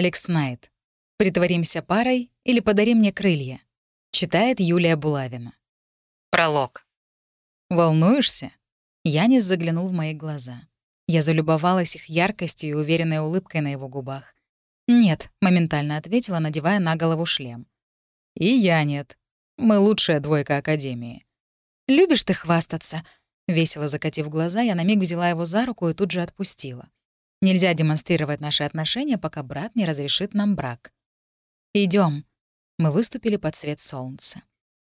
Алекс Найт. «Притворимся парой или подари мне крылья». Читает Юлия Булавина. Пролог. «Волнуешься?» Янис заглянул в мои глаза. Я залюбовалась их яркостью и уверенной улыбкой на его губах. «Нет», — моментально ответила, надевая на голову шлем. «И я нет. Мы лучшая двойка Академии». «Любишь ты хвастаться?» Весело закатив глаза, я на миг взяла его за руку и тут же отпустила. Нельзя демонстрировать наши отношения, пока брат не разрешит нам брак. Идем. Мы выступили под свет солнца.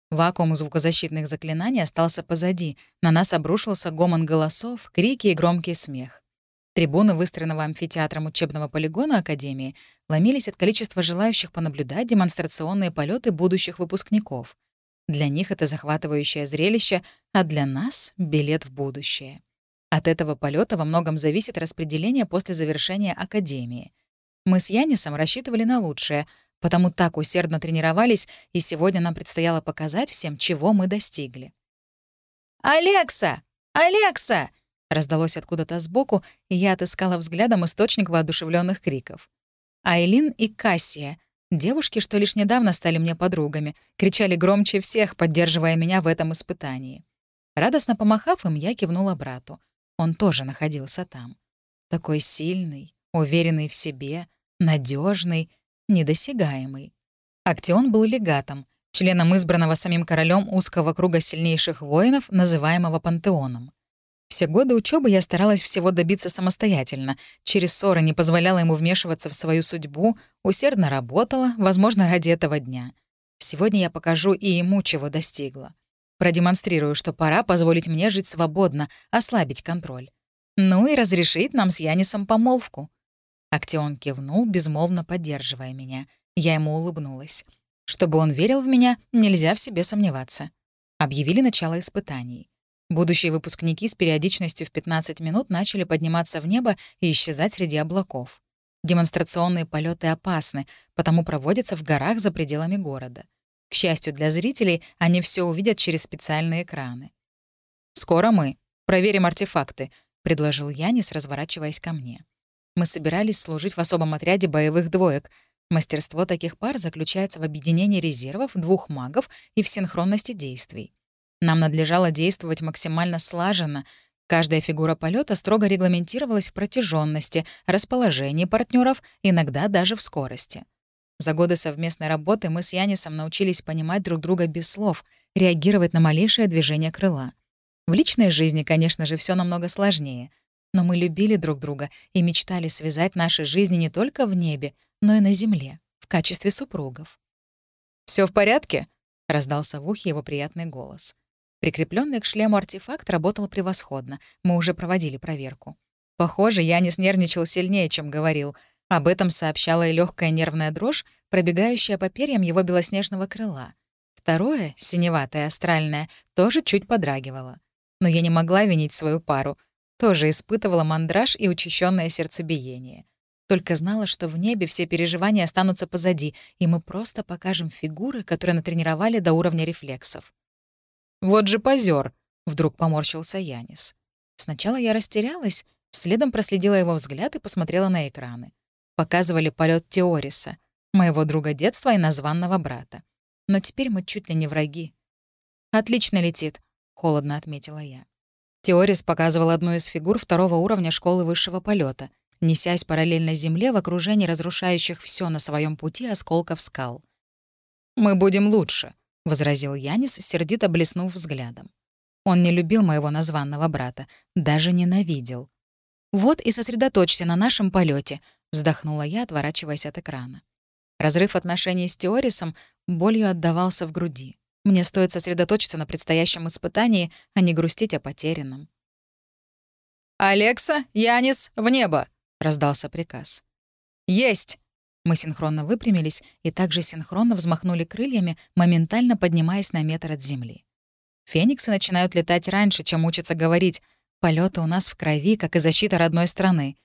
Вакуум звукозащитных заклинаний остался позади. На нас обрушился гомон голосов, крики и громкий смех. Трибуны выстроенного амфитеатром учебного полигона Академии ломились от количества желающих понаблюдать демонстрационные полеты будущих выпускников. Для них это захватывающее зрелище, а для нас — билет в будущее. От этого полета во многом зависит распределение после завершения Академии. Мы с Янисом рассчитывали на лучшее, потому так усердно тренировались, и сегодня нам предстояло показать всем, чего мы достигли. «Алекса! Алекса!» раздалось откуда-то сбоку, и я отыскала взглядом источник воодушевленных криков. Айлин и Кассия, девушки, что лишь недавно стали мне подругами, кричали громче всех, поддерживая меня в этом испытании. Радостно помахав им, я кивнула брату. Он тоже находился там. Такой сильный, уверенный в себе, надежный, недосягаемый. Актион был легатом, членом избранного самим королем узкого круга сильнейших воинов, называемого пантеоном. Все годы учебы я старалась всего добиться самостоятельно, через ссоры не позволяла ему вмешиваться в свою судьбу, усердно работала, возможно, ради этого дня. Сегодня я покажу и ему, чего достигла. Продемонстрирую, что пора позволить мне жить свободно, ослабить контроль. Ну и разрешить нам с Янисом помолвку. Актион кивнул, безмолвно поддерживая меня. Я ему улыбнулась. Чтобы он верил в меня, нельзя в себе сомневаться. Объявили начало испытаний. Будущие выпускники с периодичностью в 15 минут начали подниматься в небо и исчезать среди облаков. Демонстрационные полеты опасны, потому проводятся в горах за пределами города. К счастью для зрителей, они все увидят через специальные экраны. «Скоро мы. Проверим артефакты», — предложил Янис, разворачиваясь ко мне. Мы собирались служить в особом отряде боевых двоек. Мастерство таких пар заключается в объединении резервов двух магов и в синхронности действий. Нам надлежало действовать максимально слаженно. Каждая фигура полета строго регламентировалась в протяженности, расположении партнеров, иногда даже в скорости. За годы совместной работы мы с Янисом научились понимать друг друга без слов, реагировать на малейшее движение крыла. В личной жизни, конечно же, все намного сложнее. Но мы любили друг друга и мечтали связать наши жизни не только в небе, но и на земле, в качестве супругов. Все в порядке?» — раздался в ухе его приятный голос. Прикрепленный к шлему артефакт работал превосходно. Мы уже проводили проверку. Похоже, я не снервничал сильнее, чем говорил. Об этом сообщала и легкая нервная дрожь, пробегающая по перьям его белоснежного крыла. Второе, синеватое, астральное, тоже чуть подрагивало. Но я не могла винить свою пару. Тоже испытывала мандраж и учащенное сердцебиение. Только знала, что в небе все переживания останутся позади, и мы просто покажем фигуры, которые натренировали до уровня рефлексов. «Вот же позер! вдруг поморщился Янис. Сначала я растерялась, следом проследила его взгляд и посмотрела на экраны. Показывали полет Теориса, моего друга детства и названного брата. Но теперь мы чуть ли не враги. «Отлично летит», — холодно отметила я. Теорис показывал одну из фигур второго уровня школы высшего полета, несясь параллельно Земле в окружении разрушающих все на своем пути осколков скал. «Мы будем лучше», — возразил Янис, сердито блеснув взглядом. Он не любил моего названного брата, даже ненавидел. «Вот и сосредоточься на нашем полете, вздохнула я, отворачиваясь от экрана. Разрыв отношений с Теорисом болью отдавался в груди. Мне стоит сосредоточиться на предстоящем испытании, а не грустить о потерянном. «Алекса, Янис, в небо!» — раздался приказ. «Есть!» Мы синхронно выпрямились и также синхронно взмахнули крыльями, моментально поднимаясь на метр от земли. Фениксы начинают летать раньше, чем учатся говорить. Полеты у нас в крови, как и защита родной страны.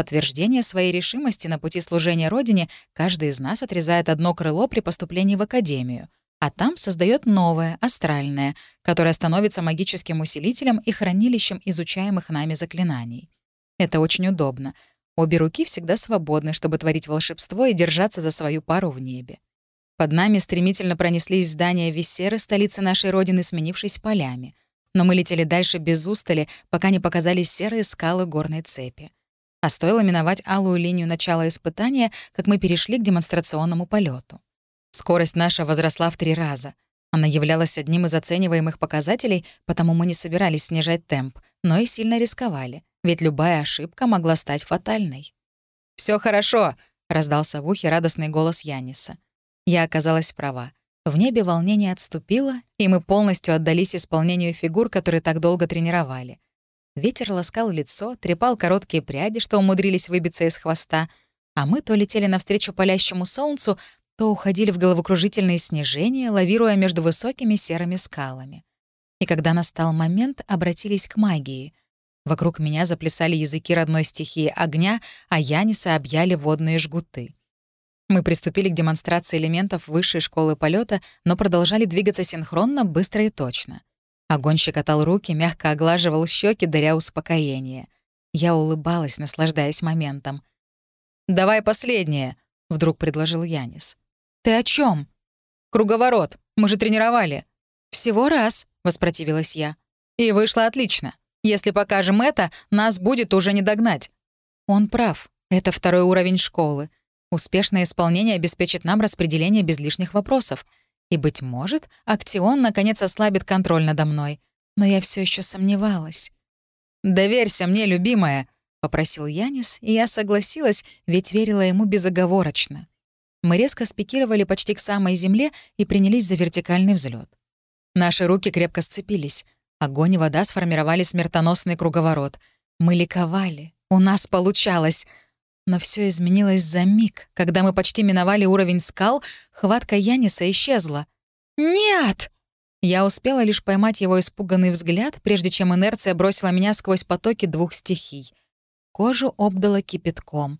Подтверждение своей решимости на пути служения Родине каждый из нас отрезает одно крыло при поступлении в Академию, а там создает новое, астральное, которое становится магическим усилителем и хранилищем изучаемых нами заклинаний. Это очень удобно — Обе руки всегда свободны, чтобы творить волшебство и держаться за свою пару в небе. Под нами стремительно пронеслись здания Виссеры, столицы нашей родины, сменившись полями. Но мы летели дальше без устали, пока не показались серые скалы горной цепи. А стоило миновать алую линию начала испытания, как мы перешли к демонстрационному полету. Скорость наша возросла в три раза. Она являлась одним из оцениваемых показателей, потому мы не собирались снижать темп, но и сильно рисковали, ведь любая ошибка могла стать фатальной. Все хорошо!» — раздался в ухе радостный голос Яниса. Я оказалась права. В небе волнение отступило, и мы полностью отдались исполнению фигур, которые так долго тренировали. Ветер ласкал лицо, трепал короткие пряди, что умудрились выбиться из хвоста, а мы то летели навстречу палящему солнцу, то уходили в головокружительные снижения, лавируя между высокими серыми скалами. И когда настал момент, обратились к магии. Вокруг меня заплясали языки родной стихии огня, а Яниса объяли водные жгуты. Мы приступили к демонстрации элементов высшей школы полета, но продолжали двигаться синхронно, быстро и точно. Огонь щекотал руки, мягко оглаживал щеки, даря успокоение. Я улыбалась, наслаждаясь моментом. «Давай последнее», — вдруг предложил Янис. «Ты о чем? «Круговорот. Мы же тренировали». «Всего раз», — воспротивилась я. «И вышло отлично. Если покажем это, нас будет уже не догнать». Он прав. Это второй уровень школы. Успешное исполнение обеспечит нам распределение без лишних вопросов. И, быть может, Актион наконец ослабит контроль надо мной. Но я все еще сомневалась. «Доверься мне, любимая», — попросил Янис, и я согласилась, ведь верила ему безоговорочно. Мы резко спикировали почти к самой земле и принялись за вертикальный взлет. Наши руки крепко сцепились. Огонь и вода сформировали смертоносный круговорот. Мы ликовали. У нас получалось. Но все изменилось за миг. Когда мы почти миновали уровень скал, хватка Яниса исчезла. «Нет!» Я успела лишь поймать его испуганный взгляд, прежде чем инерция бросила меня сквозь потоки двух стихий. Кожу обдала кипятком.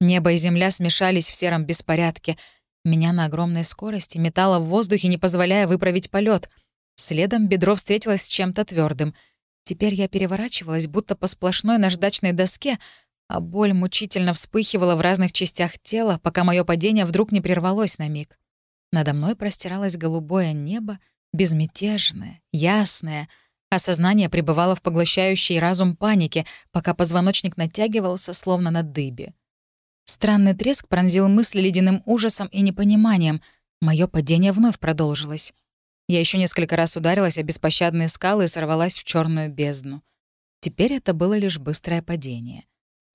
Небо и земля смешались в сером беспорядке. Меня на огромной скорости метало в воздухе, не позволяя выправить полет. Следом бедро встретилось с чем-то твердым. Теперь я переворачивалась, будто по сплошной наждачной доске, а боль мучительно вспыхивала в разных частях тела, пока мое падение вдруг не прервалось на миг. Надо мной простиралось голубое небо, безмятежное, ясное, а сознание пребывало в поглощающей разум панике, пока позвоночник натягивался, словно на дыбе. Странный треск пронзил мысли ледяным ужасом и непониманием. Мое падение вновь продолжилось. Я еще несколько раз ударилась о беспощадные скалы и сорвалась в черную бездну. Теперь это было лишь быстрое падение.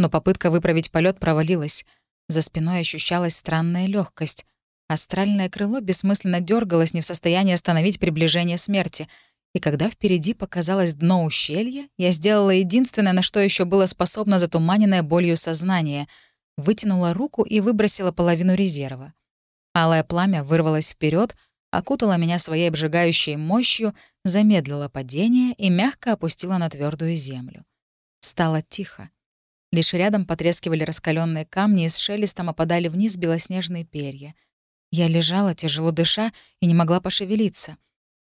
Но попытка выправить полет провалилась. За спиной ощущалась странная легкость. Астральное крыло бессмысленно дергалось, не в состоянии остановить приближение смерти. И когда впереди показалось дно ущелья, я сделала единственное, на что еще было способно затуманенное болью сознание — вытянула руку и выбросила половину резерва. Алое пламя вырвалось вперед, окутало меня своей обжигающей мощью, замедлило падение и мягко опустило на твердую землю. Стало тихо. Лишь рядом потрескивали раскаленные камни и с шелестом опадали вниз белоснежные перья. Я лежала, тяжело дыша, и не могла пошевелиться.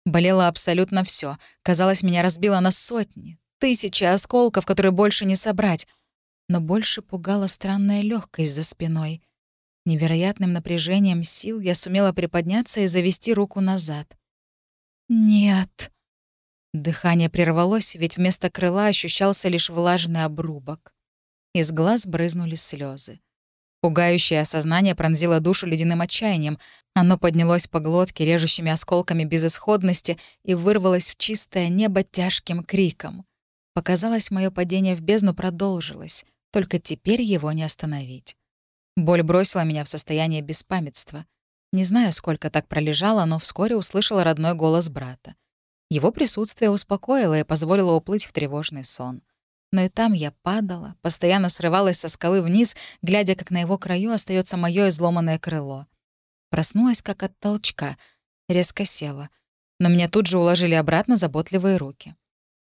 Болело абсолютно все. Казалось, меня разбило на сотни, тысячи осколков, которые больше не собрать. Но больше пугала странная легкость за спиной. Невероятным напряжением сил я сумела приподняться и завести руку назад. «Нет». Дыхание прервалось, ведь вместо крыла ощущался лишь влажный обрубок. Из глаз брызнули слезы. Пугающее осознание пронзило душу ледяным отчаянием. Оно поднялось по глотке режущими осколками безысходности и вырвалось в чистое небо тяжким криком. Показалось, мое падение в бездну продолжилось, только теперь его не остановить. Боль бросила меня в состояние беспамятства. Не знаю, сколько так пролежала, но вскоре услышала родной голос брата. Его присутствие успокоило и позволило уплыть в тревожный сон. Но и там я падала, постоянно срывалась со скалы вниз, глядя, как на его краю остается мое изломанное крыло. Проснулась как от толчка, резко села. Но меня тут же уложили обратно заботливые руки.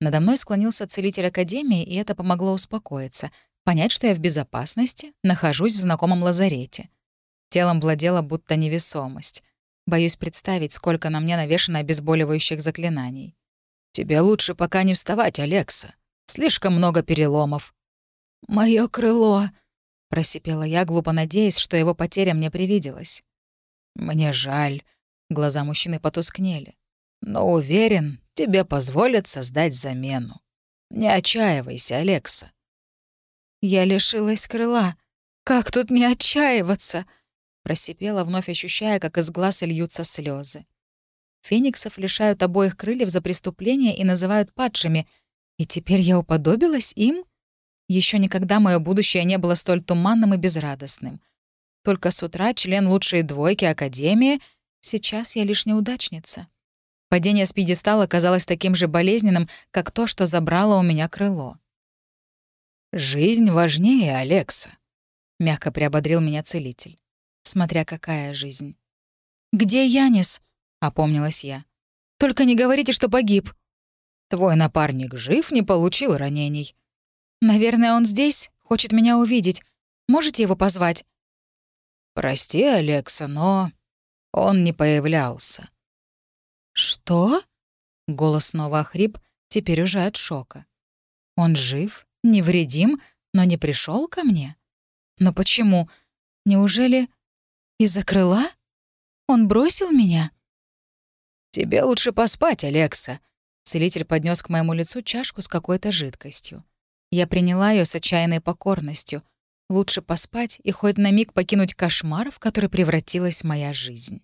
Надо мной склонился целитель Академии, и это помогло успокоиться, понять, что я в безопасности, нахожусь в знакомом лазарете. Телом владела будто невесомость. Боюсь представить, сколько на мне навешано обезболивающих заклинаний. «Тебе лучше пока не вставать, Алекса», Слишком много переломов. Мое крыло. Просипела я, глупо надеясь, что его потеря мне привиделась. «Мне жаль». Глаза мужчины потускнели. «Но уверен, тебе позволят создать замену. Не отчаивайся, Алекса». «Я лишилась крыла. Как тут не отчаиваться?» Просипела, вновь ощущая, как из глаз льются слезы. Фениксов лишают обоих крыльев за преступление и называют падшими. И теперь я уподобилась им? Еще никогда мое будущее не было столь туманным и безрадостным. Только с утра член лучшей двойки Академии, сейчас я лишь неудачница. Падение с пьедестала казалось таким же болезненным, как то, что забрало у меня крыло. «Жизнь важнее, Алекса», — мягко приободрил меня целитель. Смотря какая жизнь. «Где Янис?» — опомнилась я. «Только не говорите, что погиб». «Твой напарник жив, не получил ранений». «Наверное, он здесь, хочет меня увидеть. Можете его позвать?» «Прости, Алекса, но он не появлялся». «Что?» — голос снова охрип, теперь уже от шока. «Он жив, невредим, но не пришел ко мне? Но почему? Неужели из-за крыла? Он бросил меня?» «Тебе лучше поспать, Алекса». Целитель поднес к моему лицу чашку с какой-то жидкостью. Я приняла ее с отчаянной покорностью. Лучше поспать и хоть на миг покинуть кошмар, в который превратилась моя жизнь.